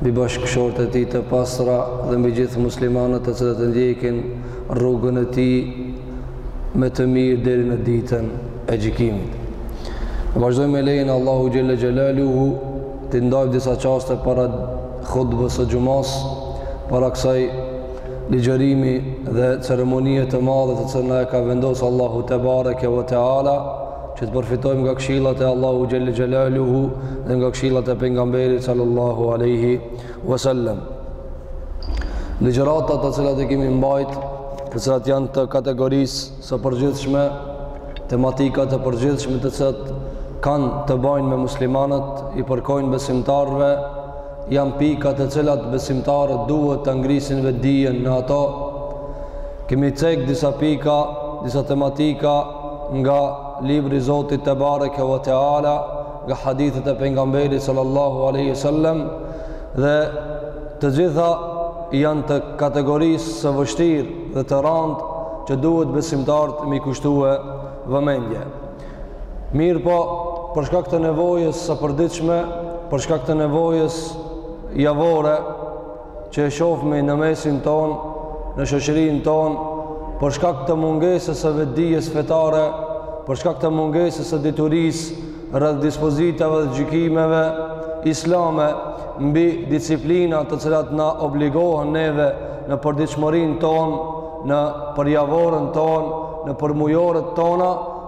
mbi bashkëshortet e tij të pastra dhe mbi gjithë muslimanët të cilët e ndjekin rrugën e tij me të mirë deri në ditën e gjykimit. Vazhdojmë me lejen e Allahut Xhelle Xhelaluhu t'i ndajmë disa çaste para hutbës së xhumasë, para këtij ligjërimi dhe ceremonie të madhe të cilën e ka vendosë Allahu Tebareke ve Teala që të përfitojmë nga këshillat e Allahut xhelle xhelaluhu dhe nga këshillat e pejgamberit sallallahu alaihi wasallam. Ligjëratat të cilat e kemi mbajt, të cilat janë të kategorisë së përgjithshme, tematika të përgjithshme të cilat kanë të bajnë me muslimanët, i përkojnë besimtarëve, janë pika të cilat besimtarët duhet ta ngrisin vetëdijen në ato. Kemi cek disa pika, disa tematika nga libri i Zotit tebareke ve teala, nga hadithet e pejgamberit sallallahu alejhi ve sellem, dhe të gjitha janë të kategorisë së vështirë dhe të randë që duhet besimtarët m'i kushtu vëmendje. Mirëpo, për shkak të nevojës së përditshme, për shkak të nevojës javore, që e shofmi në mesin tonë, në shoqërinë tonë, për shkak të mungesës së vetëdijes fetare, për shkak të mungesës së diturisë rreth dispozitave dhe gjykimeve islame, mbi disiplinat të cilat na obligohen neve në përditshmërinë tonë, në përjavoren tonë, në përmujoret tona,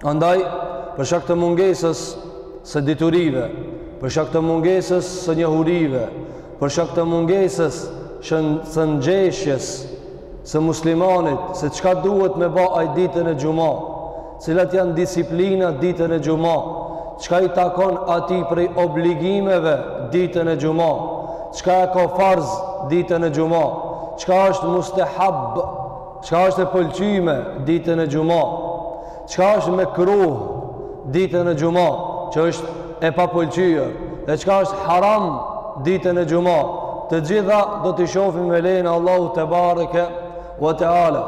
Andaj, për shkak të mungesës së diturive, për shkak të mungesës së njohurive, për shkak të mungesës së ngjeshjes së muslimanit, se çka duhet me ba ai ditën e xhuma, cilat janë disiplinat ditën e xhuma, çka i takon atij prej obligimeve ditën e xhuma, çka e ka farz ditën e xhuma, çka është mustehab Çka është e pëlqyme ditën e xhuma? Çka është mekruh ditën e xhuma, që është e papëlqyer? Dhe çka është haram ditën e xhuma? Të gjitha do t'i shofim me lejen e Allahut tebareke ve teala.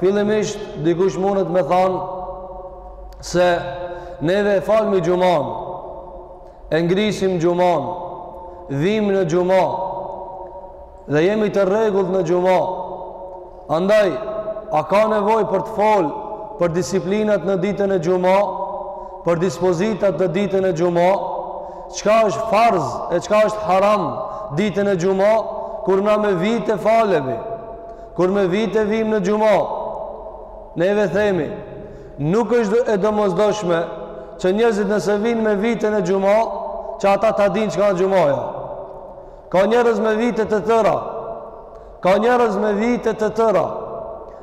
Fillimisht, dikush mundet me thanë se neve e falmi xhumanë, e ngrisim xhumanë, vim në xhuma, Dhe jemi të rregullt në xhuma. Andaj, a ka nevojë për të fol për disiplinat në ditën e xhuma, për dispozitat në ditën e xhuma, çka është farz e çka është haram ditën e xhuma, kur na me vite falemi, kur me vite vim në xhuma. Neve themi, nuk është e domosdoshme që njerëzit nëse vijnë me vite në xhuma, që ata ta dinë çka është xhumaja. Ka njerëz me vite të tëra, ka njerëz me vite të tëra,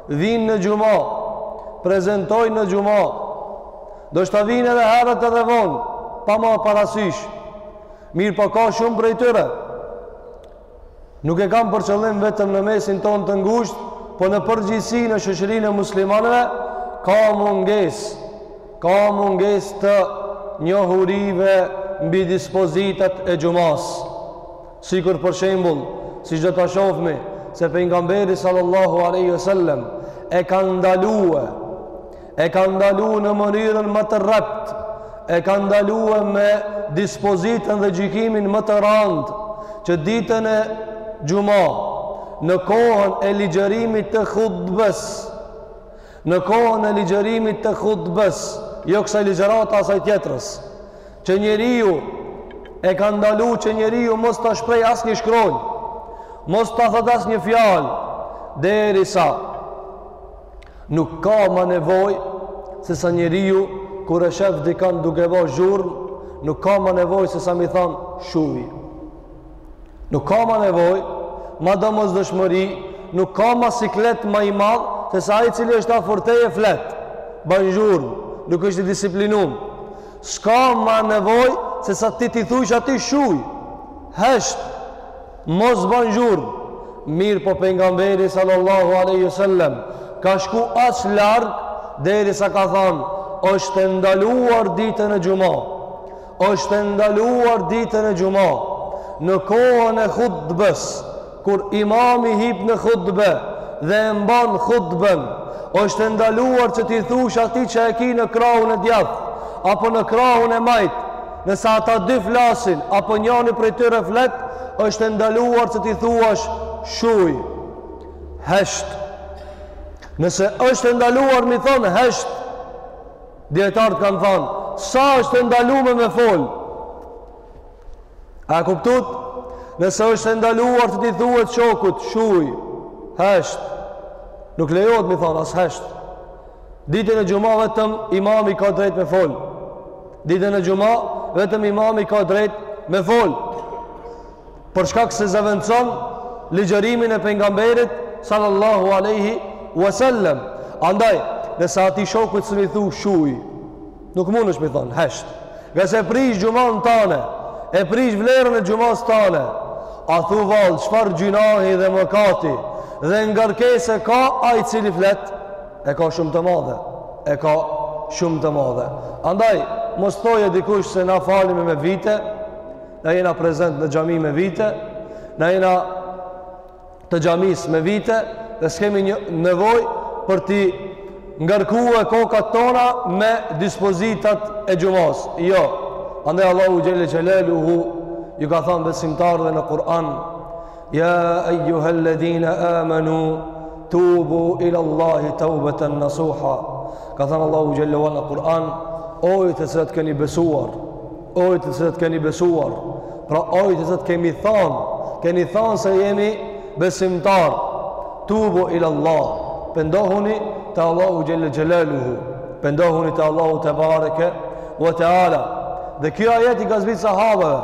vijnë në xhuma, prezentojnë në xhuma, ndoshta vijnë edhe herët edhe vonë, pa marrë parasysh, mirëpo po ka shumë prej tyre, nuk e kam për qëllim vetëm në mesin tonë të ngushtë, po në përgjithësi në shoqërinë e muslimanëve, ka mungesë, Ka mungesë të njohurive mbi dispozitat e xhumasë. Sikur për shembull, siç do ta shofmi, se pejgamberi sallallahu alejhi ve sel-lem e ka ndalue, e ka ndalue në mënyrën më të rreptë, e ka ndalue me dispozitën dhe gjykimin më të randë, që ditën e xhuma, në kohën e ligjërimit të hutbes, Në kohën e ligjërimit të hutbes, jo kësaj ligjërate asaj tjetrës, që njeriu e ka ndalu që njeriu mos të shprehë asnjë shkronjë, mos të thatë asnjë fjalë, derisa, nuk ka ma nevojë, sesa njeriu, kur e shef dikan duke bo zhurmë, nuk ka ma nevojë, sesa m'i thanë shuj. Nuk ka ma nevojë, ma domosdoshmëri, nuk ka ma siklet ma i madh, sesa ai i cili është afër teje flet, ban zhurmë, nuk është i disiplinum. S'ka ma nevojë, sesa ti t'i thujsh atij shuj, hesht, mos ban zhurmë, mirëpo pejgamberi sallallahu alejhi ve sel-lem, ka shku aq larg, derisa ka thanë, është e ndaluar ditën e xhuma. Është e ndaluar ditën e xhuma në kohën e hutbes, kur imami hip në hutbe dhe e mban hutben, është e ndaluar që t'i thush atij që e ki në krahun e djathtë apo në krahun e majtë, nëse ata dy flasin apo njani prej tyre flet, është e ndaluar që t'i thuash shuj, hesht. Nëse është e ndaluar m'i thonë hesht, Dijetarët kanë thanë, sa është e ndalume me fol? A e kuptut? Nëse është e ndaluar të t'i thuhet shokut, shuj, hesht. Nuk lejohet m'i thonë as hesht. Ditën e xhuma vetëm imami ka drejt me fol. Ditën e xhuma vetëm imami ka drejt me fol. për shkak se zëvendëson ligjërimin e pejgamberit sallallahu alaihi wasallam. Andaj, nëse atij shokut s'mun i thu shuj, nuk mundesh m'i thonë, hesht. Ngase e prish xhumanë tane, e prish vlerën e xhumasë tane, athu vallë, çfarë gjynahi dhe mëkati, dhe ngarkese ka ai i cili flet, e ka shumë të madhe, e ka shumë të madhe. Andaj, mos thojë dikush se na falemi me vite, na jena prezent në xhami me vite, na jena të xhamisë me vite dhe s'kemi një nevojë për t'i ngarkue kokat tona me dispozitat e xhumas. Jo. Andaj Allahu xhelle xhelaluhu ju ka thënë besimtarëve në Kur'an: "Ya ayyuhalladhina amanu tubu ila Allahi tawbatan nasuha." Ka thënë Allahu xhelle xhelaluhu në Kur'an: "O ju të cilët keni besuar, O ju të cilët keni besuar, pra o ju të cilët kemi thanë, keni thanë se jeni besimtar, tubu ila Allah, pendohuni te Allahu xhelle xhelaluhu, pendohuni te Allahu tebareke ve teala. Dhe ky ajet i ka zbitë sahabeve,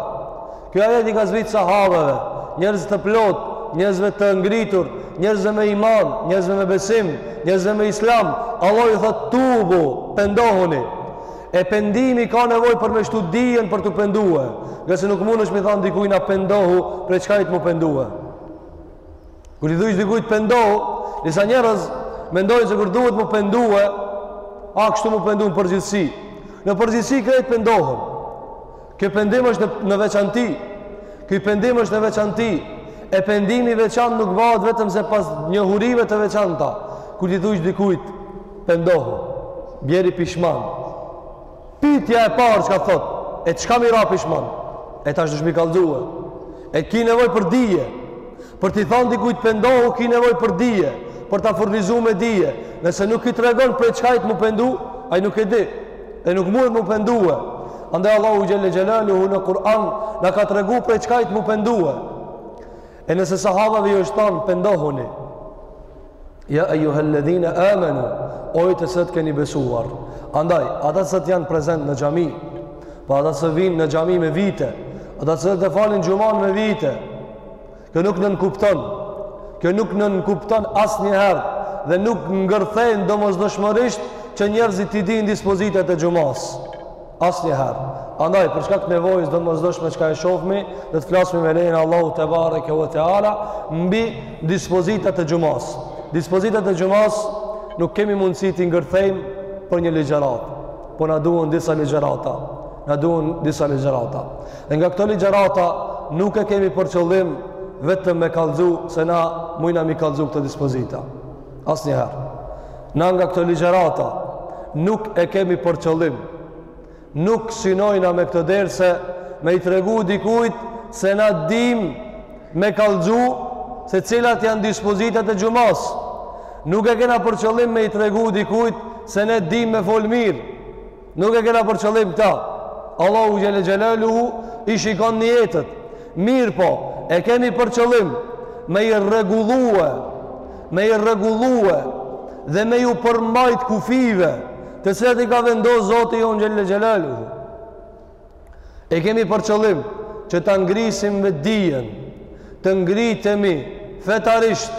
ky ajet i ka zbitë sahabeve, njerëzve të plotë, njerëzve të ngritur, njerëzve me iman, njerëzve me besim, njerëzve me islam, Allahu i thotë tubu, pendohuni, E pendimi ka nevojë për me shtu dijen për t'u pendue. Ngase nuk mundesh m'i thanë dikujna pendohu prej çkajt m'u pendue. Kur i thujsh dikujt pendohu, disa njerëz mendojnë se kur duhet m'u pendue, a kështu m'u pendu në përgjithësi. Në përgjithësi krejt pendohen. Ky pendim është në, në veçanti. Ky pendim është në veçanti. E pendimi i veçantë nuk bëhet vetëm se pas njohurive të veçanta. Kur t'i thujsh dikujt, pendohu, bjeri pishman. Pitja e parë çka thotë, e çka m'i ra pishman? E tash dush m'i kallzue. E ki nevojë për dije. Për t'i thënë dikujt pendohu ki nevojë për dije, për ta furnizuar me dije. Nëse nuk i tregon prej çkajt m'u pendu, ai nuk e di. E nuk mund m'u pendue. Andaj Allahu xhelle xhelaluhu në Kur'an na ka treguar prej çkajt m'u pendue. E nëse sahabëve ju është thënë pendohuni. Ja ayyuhalladhina amanu, o ju të cilët keni besuar. Andaj, ata të cilët janë prezent në xhami. Po ata të cilët vijnë në xhami me vite. Ata të cilët falin xhuman me vite. Kjo nuk nënkupton, kjo nuk nënkupton asnjëherë dhe nuk ngërthen domosdoshmërisht që njerëzit t'i dinë dispozitat e xhumas. Asnjëherë. Andaj, për shkak të nevojës domosdoshme çka e shofmi do të flasmi me lejen Allahu tebareke ve teala mbi dispozitat e xhumas. Dispozitat e xhumas nuk kemi mundësi t'i ngërthejmë për një ligjëratë. Po na duhen disa ligjërata. Na duhen disa ligjërata. Dhe nga këto ligjërata nuk e kemi për qëllim vetëm me kallxu se na mujna mi kallxu këto dispozita. Asnjëherë. Na nga këto ligjërata nuk e kemi për qëllim. Nuk synojna me këto derse me i tregu dikujt se na dim me kallxu se cilat janë dispozitat e xhumas. Nuk e kena për qëllim me i tregu dikujt se ne dim me fol mirë. Nuk e kena për qëllim këta. Allahu xhelle xhelaluhu i shikon nijetët. Mirëpo, e kemi për qëllim me i rregullue, me i rregullue dhe me ju përmbajt kufijve të cilat i ka vendos Zoti jonë xhelle xhelaluhu. E kemi për qëllim që ta ngrisim me dijen, të ngritemi fetarisht,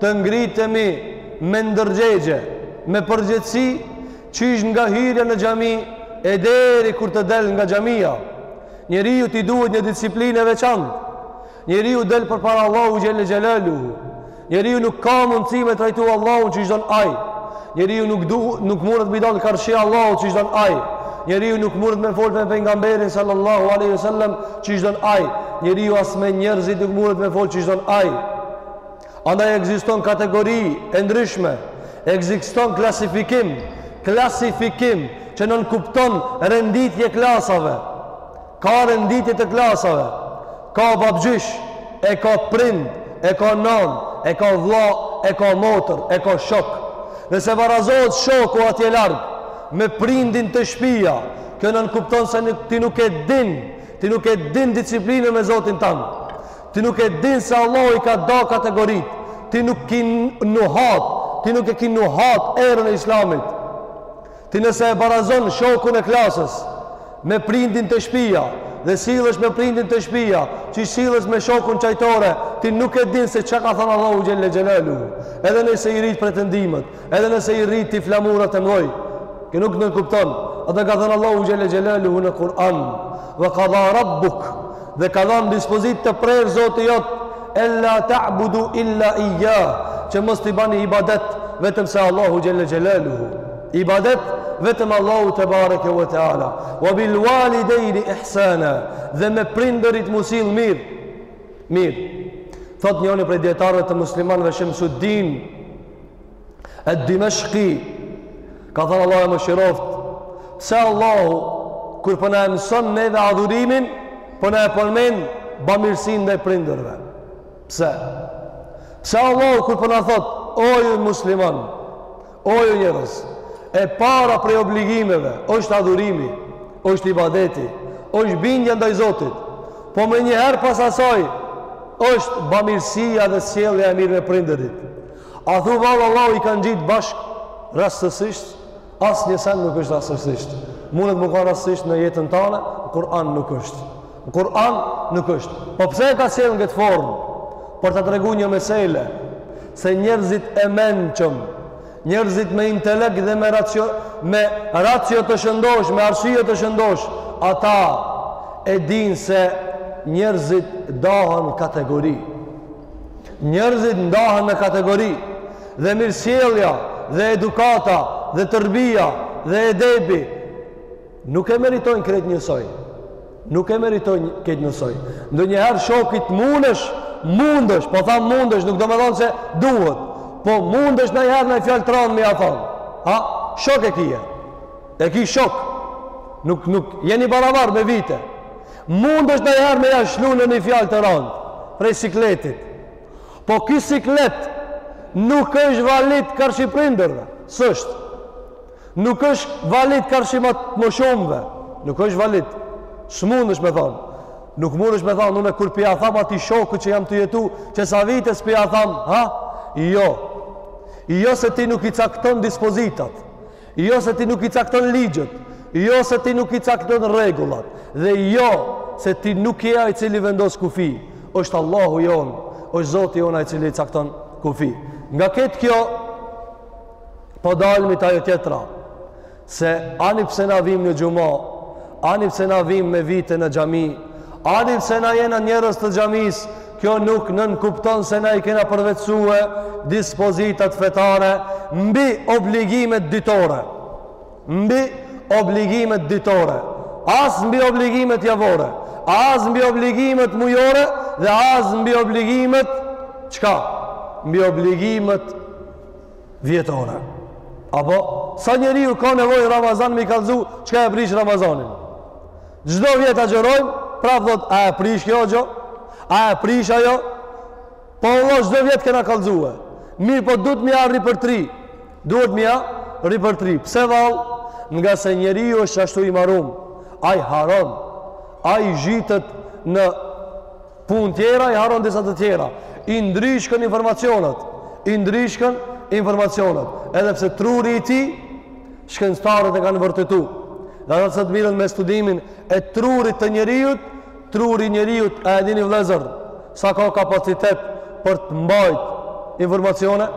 të ngritemi me ndërgjegje, me përgjegjësi, qysh nga hyrja në xhami e deri kur të del nga xhamia. Njeriut i duhet një disiplinë e veçantë. Njeriu del përpara Allahu xhelle xhelaluhu. Njeriu nuk ka mundësi me trajtu Allahun qysh don ai. Njeriu nuk du, nuk mundet me dal karshi Allahut qysh don ai. Njeriu nuk mundet me fol me pejgamberin sallallahu alaihi wasallam qysh don ai. Njeriu as me njerëzit nuk mundet me fol qysh don ai. Andaj ekziston kategori e ndryshme, ekziston klasifikim, klasifikim që nënkupton renditje klasave. Ka renditje të klasave, ka babgjysh, e ka prind, e ka nan, e ka vlla, e ka motër, e ka shok. Nëse barazohet shoku atje larg me prindin te shpia, kjo nënkupton se nuk, ti nuk e din, ti nuk e din disiplinën me Zotin tand. Ti nuk e din se Allahu i ka da kategoritë, ti nuk ki nuhat, ti nuk e ki nuhat erën e islamit. Ti nëse e barazon shokun e klasës me prindin te shpija dhe sillesh me prindin te shpija qysh sillesh me shokun n'çajtore ti nuk e din se ça ka thënë Allahu xhelle xhelaluhu edhe nëse i rrit pretendimet edhe nëse i rrit ti flamurat e mëdhoj kjo nuk nënkupton atë, ka thënë Allahu xhelle xhelaluhu në Kur'an wa qada rabbuk Dhe ka dhënë dispozitë të prerë Zoti jot, Ella ta'budu illa iyyah, që mos t'i bani ibadet vetëm se Allahu xhelle xhelaluhu. Ibadet vetëm Allahut tebareke ve teala. Wa bil walidayn ihsana, dhe me prindërit m'u sjell mirë. Mirë. Thotë njoni prej dijetarëve të muslimanëve Shemsuddin e dimeshki ka thanë Allahu e mëshiroftë pse Allahu kur po na e mëson neve adhurimin po na e përmen bamirësinë ndaj prindërve pse pse Allahu kur po na thotë o ju musliman o ju njerëz e para prej obligimeve është adhurimi është ibadeti është bindja ndaj Zotit po menjëherë pas asaj është bamirësia dhe sjellja e mirë me prindërit A thu vallë Allahu i ka ngjit bashkë rastësisht? Asnjë send nuk është rastësisht. Mundet me kon rastësisht në jetën tande, në Kur'an nuk është. Në Kur'an nuk është. Po pse e ka sjellë në këtë formë? Për ta tregu një mesele se njerëzit e mençëm, njerëzit me intelekt dhe me racio, me racio të shëndosh, me arsye të shëndosh, ata e dinë se njerëzit dahen në kategori. Njerëzit ndahen në kategori dhe mirësjellja dhe edukata dhe tërbija dhe edebi nuk e meritojnë krejt njësoj. Nuk e meritojnë krejt njësoj. Ndonjëherë shokit mundësh, mundësh, po thamë mundësh, nuk do me thonë se duhet. Po mundësh ndonjëherë naj fjalë t'ranë me ja thonë. Ha? Shok e kije. E ki shok. Nuk, nuk, jeni baravar me vite. Mundesh ndonjëherë me ja shlu nonji fjalë të rëndë prej sikletit. Po ky siklet nuk është valid karshi prindërve. S'është. Nuk është valid karshi më, moshumëve. Nuk është valid. S'mundesh me thonë. Nuk mundesh me thonë, unë kur p'ja tham atij shokut që jam tu jetu, që sa vite s'p'ja tham, ha? Jo. Jo se ti nuk i cakton dispozitat. Jo se ti nuk i cakton ligjet, jo se ti nuk i cakton rregullat dhe jo se ti nuk je ai i cili vendos kufi. Është Allahu jonë, është Zoti jonë ai i cili i cakton kufi. Nga këtë kjo po dalim te ajo tjetra se ani pse na vim në xhuma, Ani pse na vijmë me vite në xhami, ani pse na jena njerëz të xhamisë, kjo nuk nënkupton se na i kena përvetësue dispozitat fetare mbi obligimet ditore. Mbi obligimet ditore. As mbi obligimet javore. As mbi obligimet mujore dhe as mbi obligimet çka? Mbi obligimet vjetore. Apo, sa njeriu ka nevojë Ramazan me i kalzu, çka e prish Ramazanin? Çdo vjet agjërojmë, prap thotë, a e prish kjo gjo? A e prish ajo? Po vallah, çdo vjet kena kalzue. Mirëpo duhet me ia ripërtri. Duhet me ia ripërtri. Pse vallë? Ngase njeriu është ashtu i marum. Ai harron. Ai zhytet në Punë tjera i harron disa të tjera. I ndryshkën informacionet. I ndryshkën informacionet. Edhe pse truri i tij, shkencëtarët e kanë vërtetu. Dhe ata që të mirën me studimin e trurit të njeriut, truri i njeriut a e dini vllezër, sa ka kapacitet për të mbajt informacione,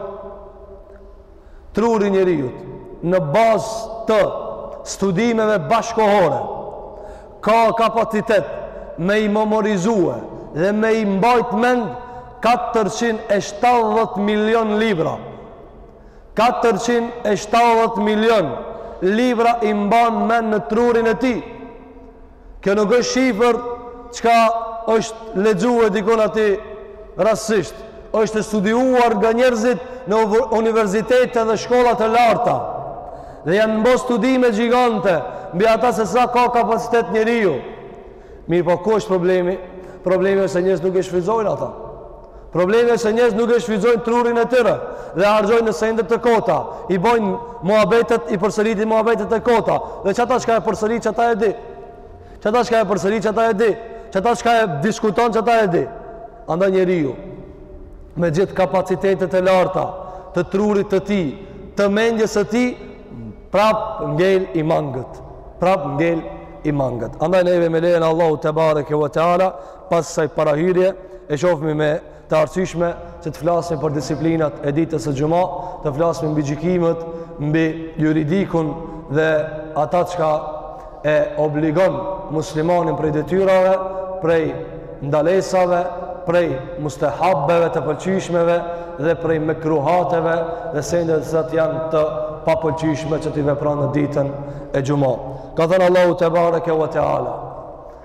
truri i njeriut, në bazë të studimeve bashkëkohore, ka kapacitet me i memorizue dhe me i mbajt mend katërqind e shtatëdhjetë milion libra. Katërqind e shtatëdhjetë milion libra i mban mend në trurin e tij. Kjo nuk është shifër çka është lexu dikun aty rastësisht. Është e studiuar nga njerëzit në universitete dhe shkolla të larta. Dhe janë mbo studime gjigante mbi ata se sa ka kapacitet njeriu. Mirëpo ku është problemi? Problemi është se njerëzit nuk e shfrytëzojnë ata. Problemi është se njerëzit nuk e shfrytëzojnë trurin e tyre dhe harxhojnë në sende të kota. I bojnë muhabetet, i përsëritin muhabetet të kota. Dhe çata çka e përsërit, çata e di. Çata çka e përsërit, çata e di. Çata çka e diskuton, çata e di. Andaj njeriu me gjithë kapacitetet e larta të trurit të tij, të mendjes së tij, prap ngel i mangët prap ngel i mangët andaj neve me lejën Allahu tebareke ve teala Pas kësaj parahyrje, e shofmi ma të arsyeshme që të flasmi për disiplinat e ditës së xhuma, të flasmi mbi gjykimet, mbi juridikun dhe ata çka e obligon muslimanin prej detyrave, prej ndalesave, prej mustehabeve të pëlqyeshmeve dhe prej mekruhateve dhe sendeve të cilat janë të papëlqyeshme që t'i vepron në ditën e xhuma. Ka thënë Allahu tebareke ve teala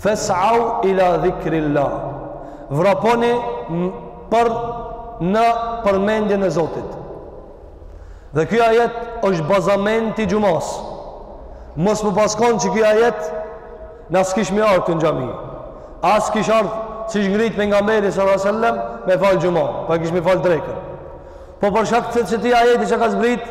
Fes'au ila dhikrillah. Vraponi për në përmendjen e Zotit. Dhe ky ajet është bazamenti i xhumas. Mos me pas kon çiky ajet na s'kishmi ardh këtu në xhami. As kish ardh, s'ish ngrit pejgamberi sallallahu alejhi ve sellem me fal xhuma, po e kishmi fal drekën. Po për shkak të çëtij ajeti që ka zbrit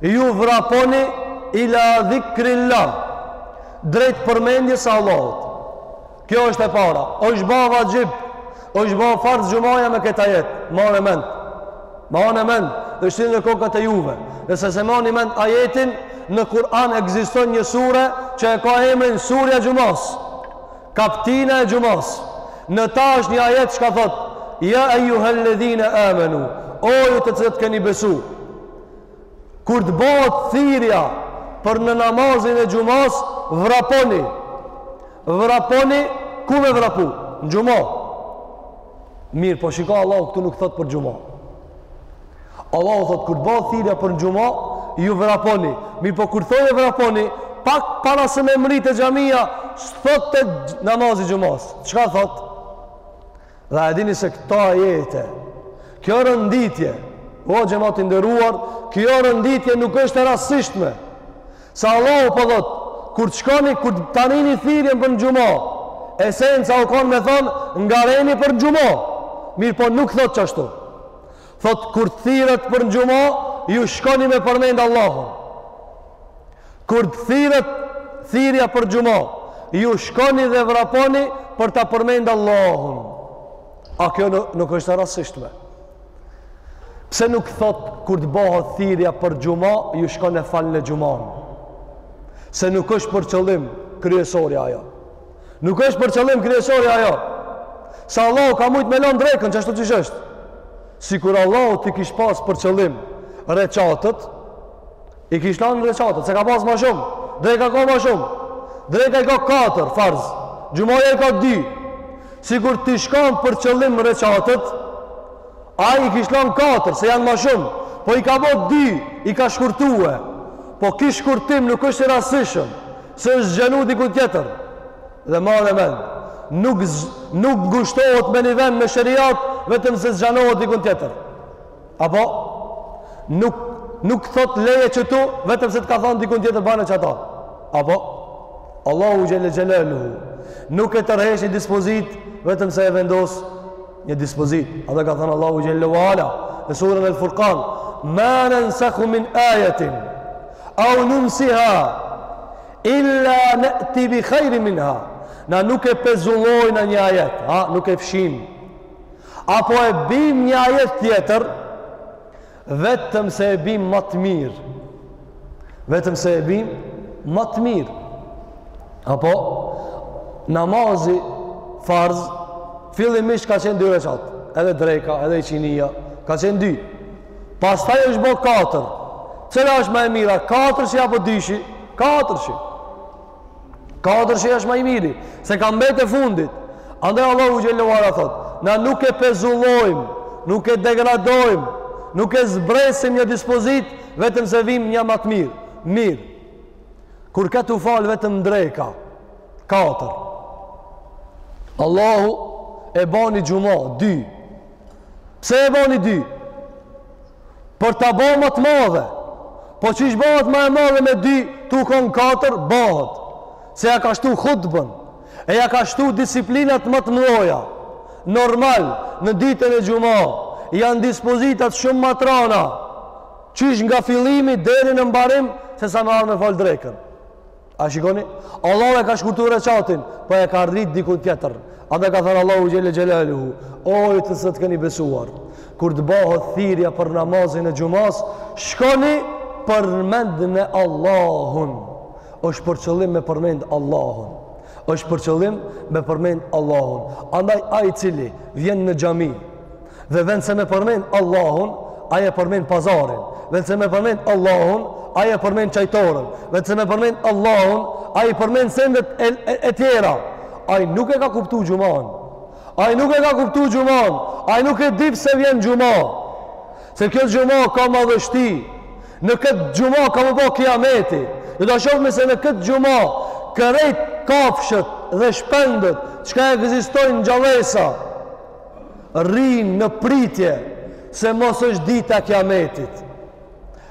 Ju vraponi ila dhikrilla, drejt përmendjes së Allahut. Kjo është e para. Është ba vaxhib, është ba farz xhumaja me këtë ajet. Mane mend. Mane mend. Fshile në kokat e juve. Nëse s'e mani mend ajetin, në Kur'an ekziston një sure që e ka emrin Surja e Xhumas. Kaptina e Xhumas. Në ta është një ajet çka thot Ja ejjuhelledhine amenu O ju të cilët keni besu Kur të bëhet thirrja për në namazin e xhumas, vraponi. Vraponi ku me vrapu? Në xhuma. Mirëpo shiko Allahu këtu nuk thot për xhuma. Allahu thot kur të bëhet thirrja për në xhuma, ju vraponi. Mirëpo kur thotë vraponi, pak para se me mrri te xhamia, s'thot te namazi i xhumas. Çka thot? Dhe a e dini se këta ajete, kjo rënditje, o xhemat i nderuar, kjo rënditje nuk është e rastësishme. Se Allahu po thot, po kur të shkoni, kur të ta nini thirrjen për në xhuma, esenca u kanë me thonë, ngarendni për në xhuma, mirëpo nuk thot qashtu. Thot, kur të thirret për në xhuma, ju shkoni me përmendë Allahun. Kur të thirret thirrja për xhuma, ju shkoni dhe vraponi për ta përmend Allahun. A kjo nuk është e rastësishme? Pse nuk thot kur të bëhet thirrja për xhuma, ju shkoni e falni xhumanë? Se nuk është për qëllim kryesori ajo. Nuk është për qëllim kryesori ajo. Se Allahu ka mujt me lënë drekën qashtu siç është. Sikur Allahu t'i kish pas për qëllim reqatet, I kish lanë reqatet, se ka pas ma shumë. Dreka ka ma shumë. Dreka i ka 4, farz. Xhumaja i ka 2. Sikur t'ish kanë për qëllim reqatet, ai i kish lanë 4, se janë ma shumë. Po i ka bo 2, i ka shkurtue. Po ky shkurtim nuk është i rastësishëm, se është zgjanu dikun tjetër. Dhe mane mend, nuk ngushtohet me një vend në sheriat, vetëm se zgjanohet diku tjetër. Apo nuk nuk thot leje qitu vetëm se të ka thonë dikun tjetër bane qata. Apo Allahu xhele xhelaluhu. Nuk e tërheq një dispozit vetëm se e vendos një dispozit. Ata e ka thanë Allahu xhele ue ala. Në surën El-Furkan. Ma nensekh min ajetin eu nunsiha illa ne'ti bi khajrin minha. Na nuk e pezullojna një ajet. Ha, nuk e fshimë Apo e bim një ajet tjetër, vetëm se e bim ma të mirë. Vetëm se e bim ma të mirë. Apo namazi farz fillimisht ka qenë dy rekat, edhe dreka, edhe iqinia, ka qenë dy. Pastaj është bo katër. Cila është ma e mira, katërshi apo dyshi? Katërshi. Katërshi është ma i miri, se ka mbetë i fundit. Andaj Allahu xhele ue ala thot, na nuk e pezullojm, nuk e degradojm, nuk e zbresim një dispozit vetëm se bim një ma të mirë. Mirë. Kur ka u fal vetëm dreka. Katër. Allahu e bani xhuma 2. Pse e bani 2? Për ta bo ma të madhe. Po qysh bahet ma e madhe me dy, tu konë katër, bahet. Se ja ka shtu hutben, e ja ka shtu disiplinat ma të mdhaja. Normal, në ditën e xhuma, janë dispozitat shumë ma t'rana, qysh nga fillimi deri në mbarim, se sa me ardhë me falë drekën. A shikoni? Allahu e ka shkurtu rekatin, po e ka rrit dikun tjetër. Andaj ka thënë Allahu xhelle xhelaluhu, o ju të cilët keni besuar, kur të bahet thirrja për namazin e xhumasë, shkoni përmendne Allahun. Është për qëllim me përmend Allahun. Është për qëllim me përmend Allahun. Andaj ai i cili vjen në xhami Dhe vend se me përmend Allahun, ai e përmend pazarin. Vend se me përmend Allahun, ai e përmend çajtoren. Vend se me përmend Allahun, ai e përmend sendet e, e, e tjera. Ai nuk e ka kuptu xhuman. Ai nuk e ka kuptu xhuman. Ai nuk e di pse vjen xhuma. Se kjo xhuma ka madhështi. Në këtë xhuma ka me u ba kiameti. Do ta shohim se në këtë xhuma krejt kafshët dhe shpendët çka ekzistojnë gjallesa rrinë në pritje se mos është dita kiametit.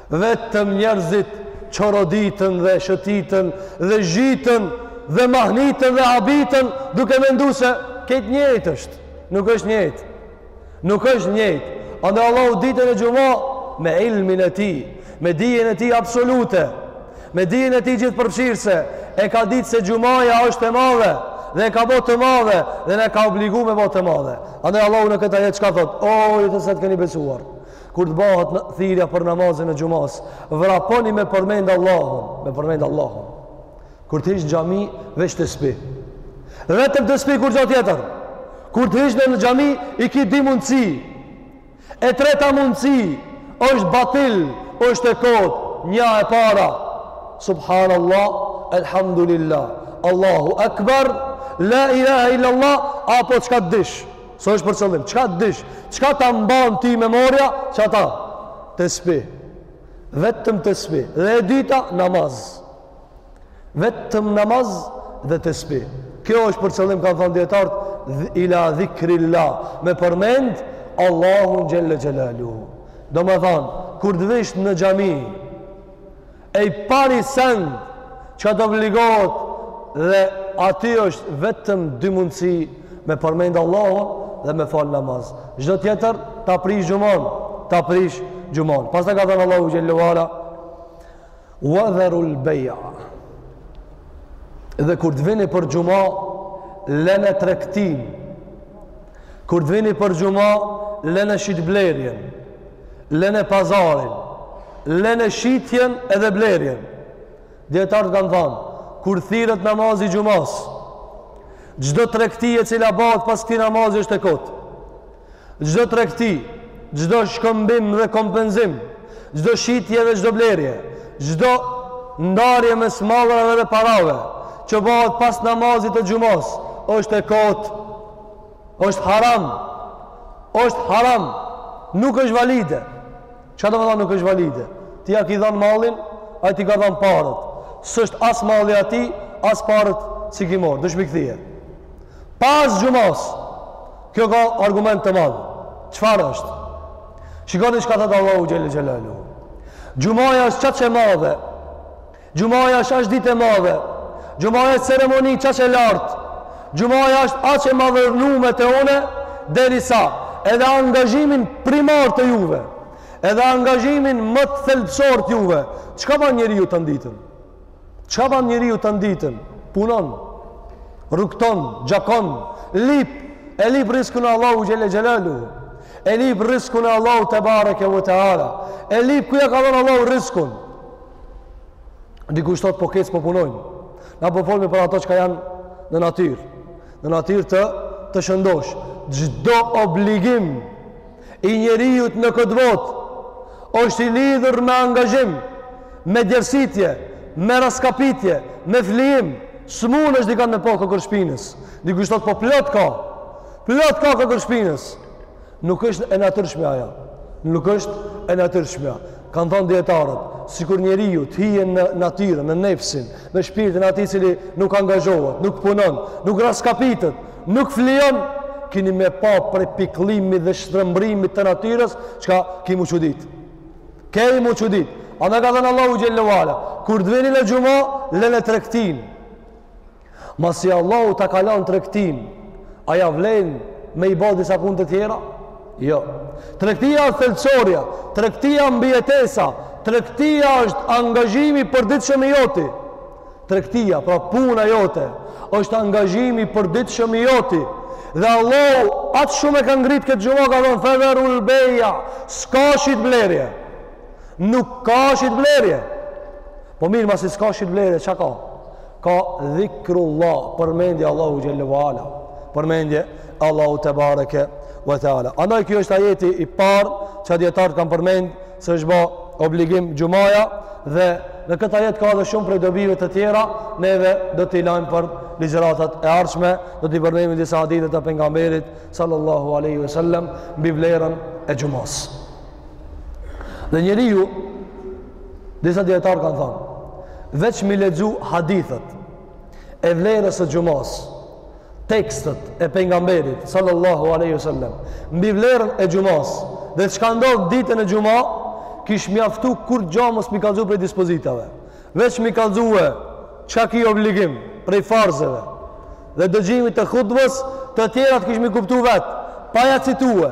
Vetëm njerëzit çoroditen dhe shëtiten dhe zhyten dhe mahniten dhe habiten duke mendu se krejt njëjtë është. Nuk është njëjtë. Nuk është njëjtë. Andaj Allahu ditën e xhuma me ilmin e tij, me dijen e tij absolute. Me dijen e tij gjithëpërfshirëse, e ka ditë se xhumaja është e madhe dhe e ka bo të madhe dhe na ka obligu me bo të madhe. Andaj Allahu në këtë ajet çka thotë? O ju të cilët keni besuar, kur të bahet thirrja për namazin e xhumasë, vraponi me përmend Allahun, me përmend Allahun. Kur të hish në xhami, veç tespih. Vetëm tespih, kurgjo tjetër. Kur të hish në xhami, i ki dy mundësi. E treta mundësi është batil, është e kotë, nja e para. Subhanallah, elhamdulillah, Allahu akbar, la ilaha illallah, apo çka të dish. Se është për qëllim, çka të dish, çka ta mban ty memorja, qata, tespih, vetëm tespih, dhe e dyta, namaz. Vetëm namaz dhe tespih. Kjo është për qëllim, kanë thënë dijetarët, ila dhikrilah, me përmend Allahun xhelle xhelaluhu. Domethënë, kur të vish në xhami, e i pari send, që të obligohet, dhe aty është vetëm dy mundësi me përmend Allahun dhe me falë namaz. Çdo tjetër, ta prish xhuman, ta prish xhuman. Pastaj ka thënë Allahu xhelle ue ala, Wadharul bay'a. Dhe kur të vini për xhuma, lene tregtinë. Kur të vini për xhuma, lene shitblerjen. Lene pazarin. Lene shitjen edhe blerjen. Dijetarët kanë thanë, kur thirret namazi i xhumas, çdo tregti e cila bahet pas këtij namazi është e kotë. Çdo tregti, çdo shkëmbim dhe kompenzim, çdo shitje dhe çdo blerje, çdo ndarje mes mallrave dhe parave që bëhet pas namazit të xhumas, është e kotë. Është haram. Është haram. Nuk është valide. Çka do me thanë nuk është valide? Ti ja ki dhanë mallin, ai t'i ka dhanë parët. S'është as malli i atij, as parët s'i ki marrë, dush m'i kthye. Pas xhumas, kjo ka argument të madh. Çfarë është? Shikoni çka thotë Allahu Xhele Xhelaluhu. Xhumaja është qaq e madhe, Xhumaja është aq ditë e madhe. Xhumaja është ceremoni qaq e lartë. Xhumaja është aq e madhërnume të one, derisa edhe angazhimin primar të juve, edhe angazhimin më të thelbësor të juve, çka ban njeriu tanë ditën? Çka ban njeriu tanë ditën? Punon, rrugëton, gjakon, lip, e lip rriskun e Allahut Xhele Xhelaluhu, e lip rriskun e Allahut Tebareke ve Teala, e lip ku ja ka dhanë Allahu rriskun, Dikush thot po krejt s'po punojnë. Na po folmi për ata që janë në natyrë. Në natyrë të të shëndoshë. Çdo obligim i njeriut në këtë botë është i lidhur me angazhim, me djersitje, me raskapitje, me flijim. S'mundesh ti kon me po kokërr shpinës. Dikush thot po plot ka. Plot ka kokërr shpinës. Nuk është e natyrshme ajo. Nuk është e natyrshme. Kanë thanë dijetarët, sikur njeriu të hijë në natyrën, në nefsin, në shpirtin e atij i cili nuk angazhohet, nuk punon, nuk raskapitet, nuk flijon, keni me pa prej pikëllimit dhe shtrembërimit të natyrës, çka keni m'u çudit. Keni m'u çudit. Ama ka thanë Allahu Xhele ve Ala, kur të vini në xhuma, lene tregtinë. Masi Allahu ta ka lanë tregtinë, a ja vlen me i ba disa punë të tjera? Jo. Tregtia është thelbësorja, tregtia mbijetesa, tregtia është angazhimi i përditshëm i joti. Tregtia, pra puna jote, është angazhimi i përditshëm i joti. Dhe Allahu aq shumë e ka ngritë këtë xhuma, ka thanë wadharul bay'a, s'ka shitblerje. Nuk ka shitblerje. Po mirë, masi s'ka shitblerje, ça ka? ka dhikrullah përmendje Allahu xhelle ve ala përmendje Allahu te bareke ve teala andaj ky është ajeti i parë që dietar kanë përmend se është bë obligim xhumaja dhe në këtë ajet ka edhe shumë prej dobive të tjera neve do t'i lajmë për ligjëratat e ardhshme do t'i përmendim disa hadithe të pejgamberit sallallahu alaihi wasallam mbi vlerën e xhumasë Dhe njeriu, disa dijetarë kanë thanë, veç me i lexu hadithet e vlerës së xhumas, tekstet e pejgamberit, sallallahu aleyhi wasallam, mbi vlerën e xhumas, dhe çka ndodh ditën e xhuma, kish mjaftu kurgja mos me i kallzu prej dispozitave. Veç me i kallzue çka ki obligim prej farzeve dhe dëgjimit të hutbes, të tjerat kish me i kuptu vetë, pa ja citue,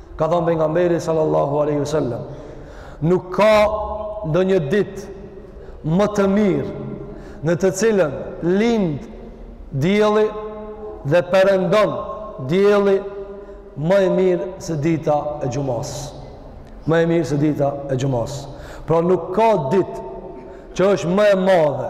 Ka thënë pejgamberi sallallahu alaihi wasallam, nuk ka ndonjë ditë më të mirë në të cilën lind dielli dhe perëndon dielli më e mirë se dita e xhumas. Më e mirë se dita e xhumas. Pra nuk ka ditë që është më e madhe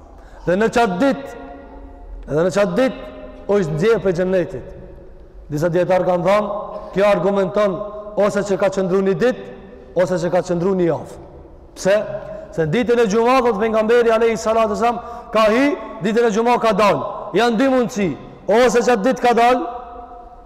Dhe në qatë dit, dhe në qatë dit, është nxjerrë prej xhennetit. Disa dijetarë kanë thanë, kjo argumenton ose që ka qëndru një dit, ose që ka qëndru një javë. Pse? Se në ditën e xhuma, thotë pejgamberi, alejhi salatu ve selam, ka hi, ditën e xhuma ka dalë. Janë dy mundësi, ose qatë dit ka dalë,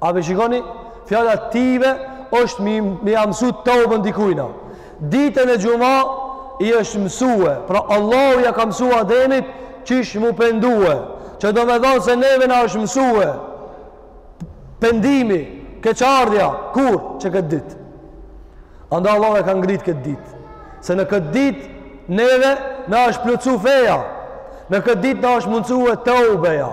A po e shikoni, fjala tibe është me, me ia mësu teuben dikujna. Ditën e xhuma i është mësue, pra Allahu ja ka mësu ademit qysh m'u pendue, që do me thonë se neve na është mësue, pendimi, keqardhja, kur që këtë ditë. Andaj Allahu e ka ngritë këtë ditë, se në këtë ditë neve na është plotësu feja, në këtë ditë na është mundësue teubeja.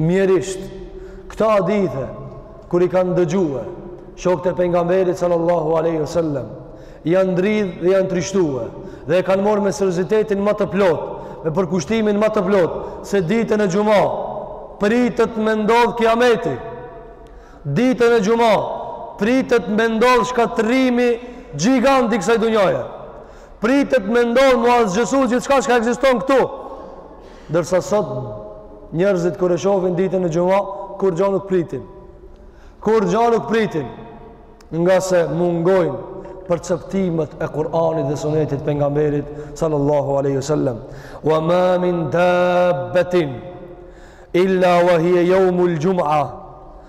Mjerisht, këto hadithe kur i kanë dëgjue shokët e pejgamberit sallallahu alaihi wasallam janë dridh dhe janë trishtue dhe e kanë marrë me seriozitetin më të plot, me përkushtimin më të plot se ditën e xhuma pritet me ndodh kijameti. Ditën e xhuma pritet me ndodh shkatërrimi gjigant i kësaj dunjaje. Pritet me ndodh m'u asgjësu gjithçka çka ekziston këtu. Ndërsa sot njerëzit kur e shofin ditën e xhuma, kurgjo nuk pritin. Kurgjo nuk pritin ngase mungojnë perceptimet e Kur'anit dhe Sunetit pejgamberit sallallahu alaihi wasallam. Wa ma min dabbatin illa wa hiya yawmul jum'a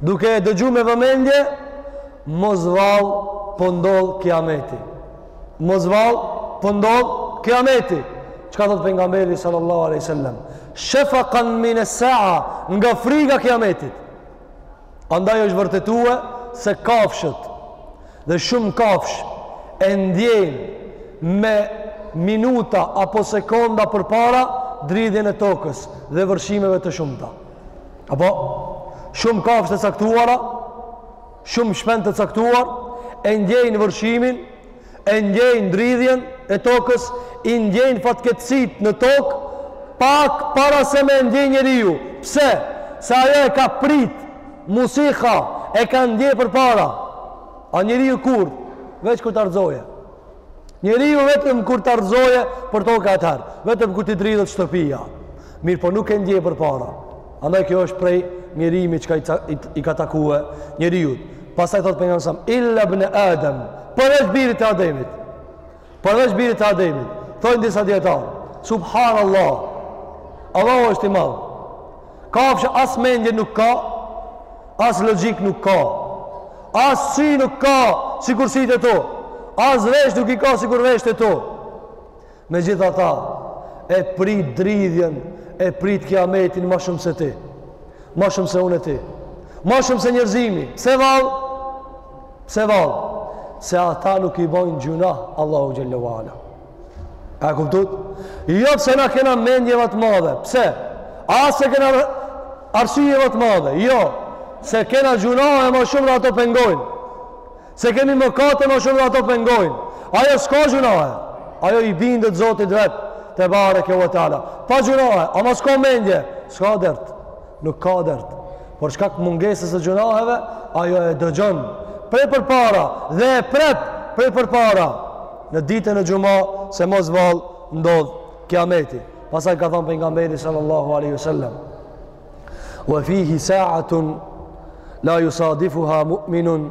Duke e dëgju me vëmendje, mos vall po ndodh kiameti. Mos vall po ndodh kiameti. Çka thotë pejgamberi sallallahu alaihi wasallam? Shafaqan min as-sa'a, nga frika kiametit. Andaj është vërtetue se kafshët dhe shumë kafshë e ndjejnë me minuta apo sekonda përpara dridhjen e tokës dhe vërshimeve të shumta. Apo, shumë kafshë të caktuara, shumë shpend të caktuar, e ndjejnë vërshimin, e ndjejnë dridhjen e tokës, i ndjejnë fatkeqësitë në tokë, pak para se me e ndje njeriu. Pse? Se ajo e ka prit, musiha, e ka ndje përpara. A njeriu kur? Veç kur ta rrëzojë. Njeriu vetëm kur ta rrëzojë për toke atëherë, vetëm kur t'i dridhet shtëpia. Mirëpo nuk e ndje përpara. Andaj kjo është prej mjerimi çka i, i, i ka takue njeriut. Pasaj thotë pejgamberi a.s., illa ibne Adem, përveç birit të Ademit. Përveç birit të Ademit. Thojnë disa dijetarë, subhanallah, Allahu është i madhë. Kafsha as mendje nuk ka, As logjikë nuk ka. As sy nuk ka sikur sytë e tu. As vesh nuk i ka sikur veshët e tu. Megjithatë, e prit dridhjen, e prit kiametin ma shumë se ti. Ma shumë se unë e ti. Ma shumë se njerëzimi. Pse vall? Pse vall? Se ata nuk i bojnë gjunah Allahut xhelle ve ala. E kuptot? Jo pse na kena mendje ma të madhe. Pse? As se kena arsye ma të madhe. Jo. Se kena gjunahe ma shumë dhe ato pengojnë. Se kemi mëkate ma shumë dhe ato pengojnë. Ajo s'ka gjunahe. Ajo i bindet Zotit vet, tebareke ve teala. Pa gjunahe. Ama s'ka mendje. S'ka dert. nuk ka dert por shkak mungesës së gjunaheve ajo e dëgjon prej përpara dhe e pret prej përpara në ditën e xhuma se mos vall ndodh kiameti pasaj ka thënë pejgamberi sallallahu alaihi wasallam wa fihi sa'atun la yusadifuha mu'minun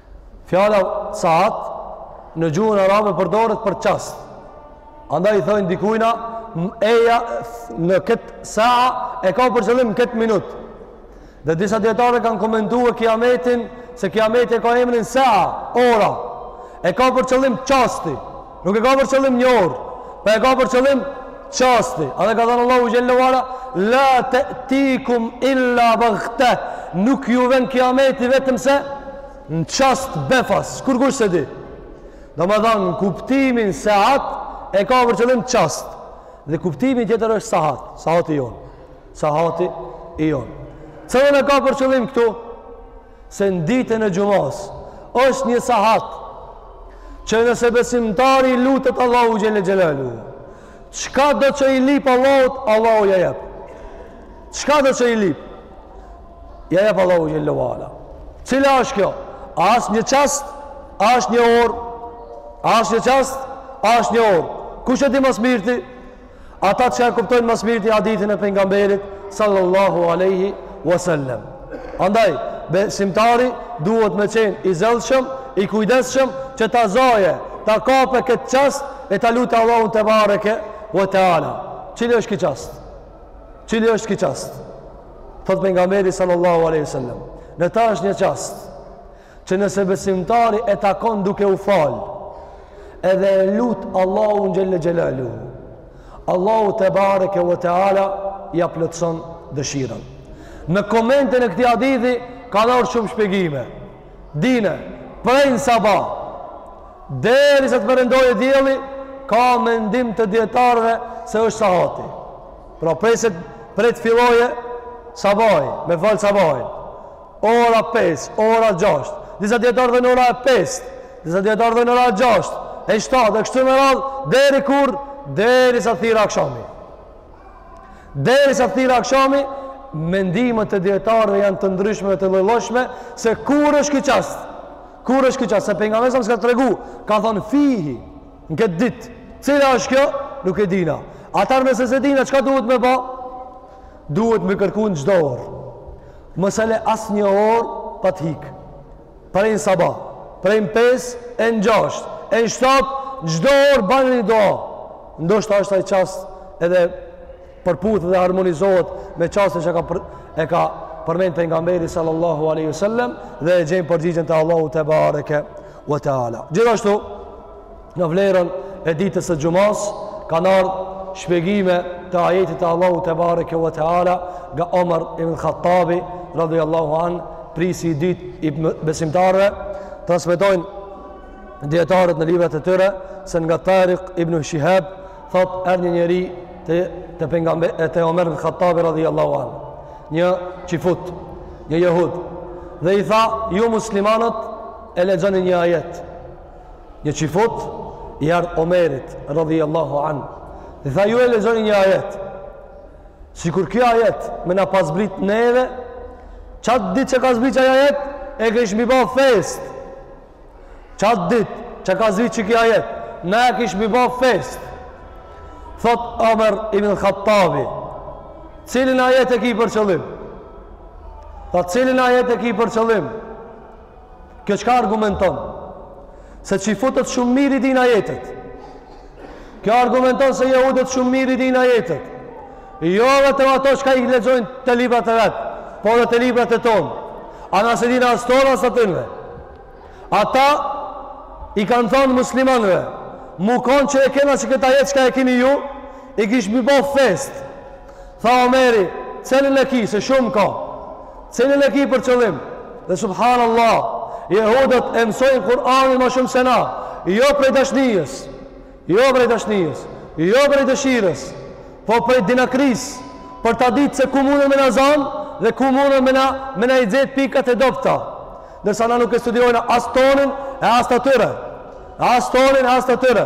Fjala saat në gjuhën arabe përdoret për çast. Andaj i thonë dikujna eja në kët sa'a e ka për qëllim kët minutë. Dhe disa dijetarë kanë komentue kiametin se kiameti e ka emrin sa'a, ora. E ka për qëllim çasti. Nuk e ka për qëllim një orë, pa po e ka për qëllim çastin. Edhe ka thënë Allahu xhel-le ve ala, la te'tikum il-la bagteh, nuk ju ven kiameti vetëm se në çast befas, kurkush s'e di. Domethanë kuptimin saat, e ka për qëllim çast. Dhe kuptimi tjetër është sahat, sahati jonë. Sahati i jonë. Cilën e ka për qëllim këtu? se në ditën e xhumas është një sahat që nëse besimtari i lutet Allahut xhel-le xhelaluhu çka do që i lip Allahut Allahu ia jep çka do që i lip ia jep Allahu xhel-le ve ala cila është kjo a është një çast a është një orë a është një çast a është një orë kush e di ma s'mirti Ata që e kuptojnë ma s'mirti hadithin e pejgamberit sallallahu alaihi wasallam. Andaj besimtari duhet me qenë i zellshëm, i kujdesshëm që ta zaje, ta kape këtë çast e ta lute Allahun tebareke ve teala. Cili është ky çast? Cili është ky çast? Thot pejgamberi sallallahu alaihi wasallam. Në ta është një çast. që nëse besimtari e takon duke u fal, edhe e lut Allahun xhel-le xhelaluhu, Allahu tebareke ve teala, ia plotëson dëshirën. Në komentin e këtij hadithi, ka ardhur shumë shpjegime. Dine, prej në sabah, derisa të perëndoje dielli, ka mendim të dijetarëve se është sahati. Pra prej se prej të filloje sabahi, me fal sabahi, Ora pesë, ora gjashtë. Disa dijetarë thojnë ora e pesë. Disa dijetarë thojnë ora e gjashtë. E shtatë, dhe kështu me radhë, deri kur, derisa t'thirre akshami. Derisa t'thirre akshami, mendimet e dijetarëve janë të ndryshme dhe të llojllojshme, se kur është ky çast. Kur është ky çast, se pejgamberi s'ka tregu, ka thanë fihi, në këtë ditë, cila është kjo, nuk e dina. Atëherë nëse s'e dina, çka duhet me ba? Duhet me kërku në çdo orë. Mos e le asnjë orë pa të hik. Prej në sabah, prej në pesë e në gjashtë, e në shtatë, çdo orë bane një dua. Ndoshta është ai çast edhe përputhet dhe harmonizohet me çastin që ka për, e ka përmend pejgamberi sallallahu alaihi wasallam dhe e gjen përgjigjen te Allahu tebareke ve teala. Gjithashtu Në vlerën e ditës së Xhumasë kanë ardhur shpjegime të ajetit të Allahut tebareke ve teala nga Omer ibn Khattabi radhiyallahu an, prijësi i dytë i besimtarëve, transmetojnë dijetarët në librat e tyre se nga Tariq ibn Shihab thot erdhi një njeri te te pejgamber te Omer ibn Khattabi radhiyallahu an, një çifut, një jehud dhe i tha ju muslimanët e lexoni një ajet Një çifut i ardh Omerit radhiyallahu an. I tha ju e lexoni një ajet. Sikur ky ajet me na pas zbrit neve, qat ditë që ka zbrit ai ajet, e kishmi ba festë. Qat ditë që ka zbrit qiky ajet, na e kishmi ba festë. Thot Omer ibn Khattabi, cilin ajet e ki për qëllim? Tha cilin ajet e ki për qëllim? Kjo çka argumenton? Se çifutët shumë mirë i dinë ajetet. Kjo argumenton se jehudët shumë mirë i dinë ajetet. Jo vetëm ato çka i lexojnë te librat e vet, po edhe te librat e tonë. A na s'i dimë as tonë as të atyne. Ata i kanë thonë muslimanëve, mu kon që e kena qiket ajet çka e keni ju, e kishmi bo festë. Tha Omeri, cilin e ki, se shumë ka. Cilin e ki për qëllim. Dhe subhanallah, jehudët e mësojnë Kur'anin ma shumë se na. Jo prej dashnijës, jo prej dashnijës, jo prej dëshirës, po prej dinakrisë, për ta ditë se ku mundën me na zanë dhe ku mundën me na me na i gjet pikat e dobta. Ndërsa na nuk e studiojmë as tonin e as të tyre. As tonin e as të tyre.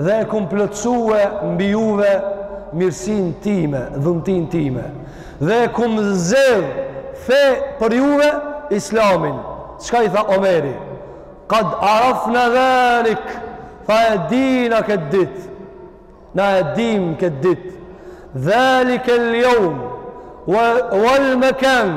Dhe e kum plotësue mbi juve mirësin time, dhuntin time. Dhe e kum zgjedh fe për juve islamin. Çka i tha Omeri? Kad arafna dhalik, tha e dina këtë dit. Na e dim këtë dit. Dhalikel jeum, wel mekan,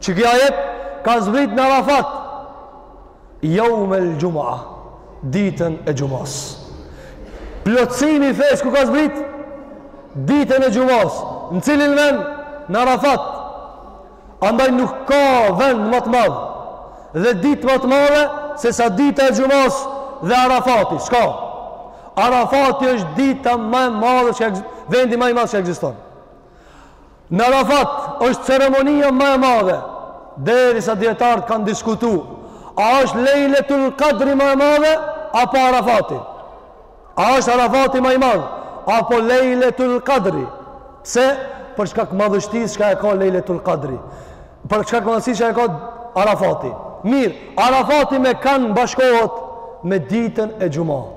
Qiky ajet ka zbrit në Arafat. Jeumel xhuma, ditën e xhumasë. Plotësimi i fesë ku ka zbrit? Ditën e xhumasë. Në cilin vend? Në Arafat. Andaj nuk ka vend ma të madh. Dhe ditë ma të madhe se sa dita e xhumasë dhe Arafati. Çka? Arafati është dita ma e madhe dhe vendi ma i madh që ekziston. Në Arafat është ceremonia ma e madhe, derisa dietarët kanë diskutu, a është Lejletul Kadri ma e madhe apo Arafati? A është Arafati ma i madh apo Lejletul Kadri? Pse? Për shkak të madhështisë që e ka Lejletul Kadri. Për shkak të madhështisë që e ka Arafati. Mirë, Arafati me kanë bashkohet me ditën e Xhumasë.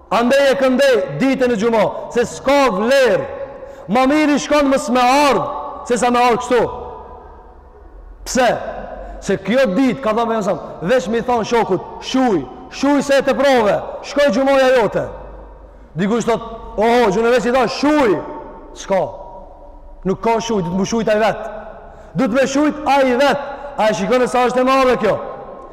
Andej e këndej ditën e xhumasë s'ka vlerë. Ma mirë i shkon mos me ardhë se sa me ardhë kështu. Pse? Se kjo ditë, ka thanë alejhi selam, veç me i thanë shokut, shuj, shuj se e teprove, shkoi xhumaja jote. Dikush thot, o hoxhë, une veç i thashë, shuj, s'ka, nuk ka shuj, duhet me shujt ai vetë, duhet me shujt ai vetë, a e shikoni sa është e madhe kjo,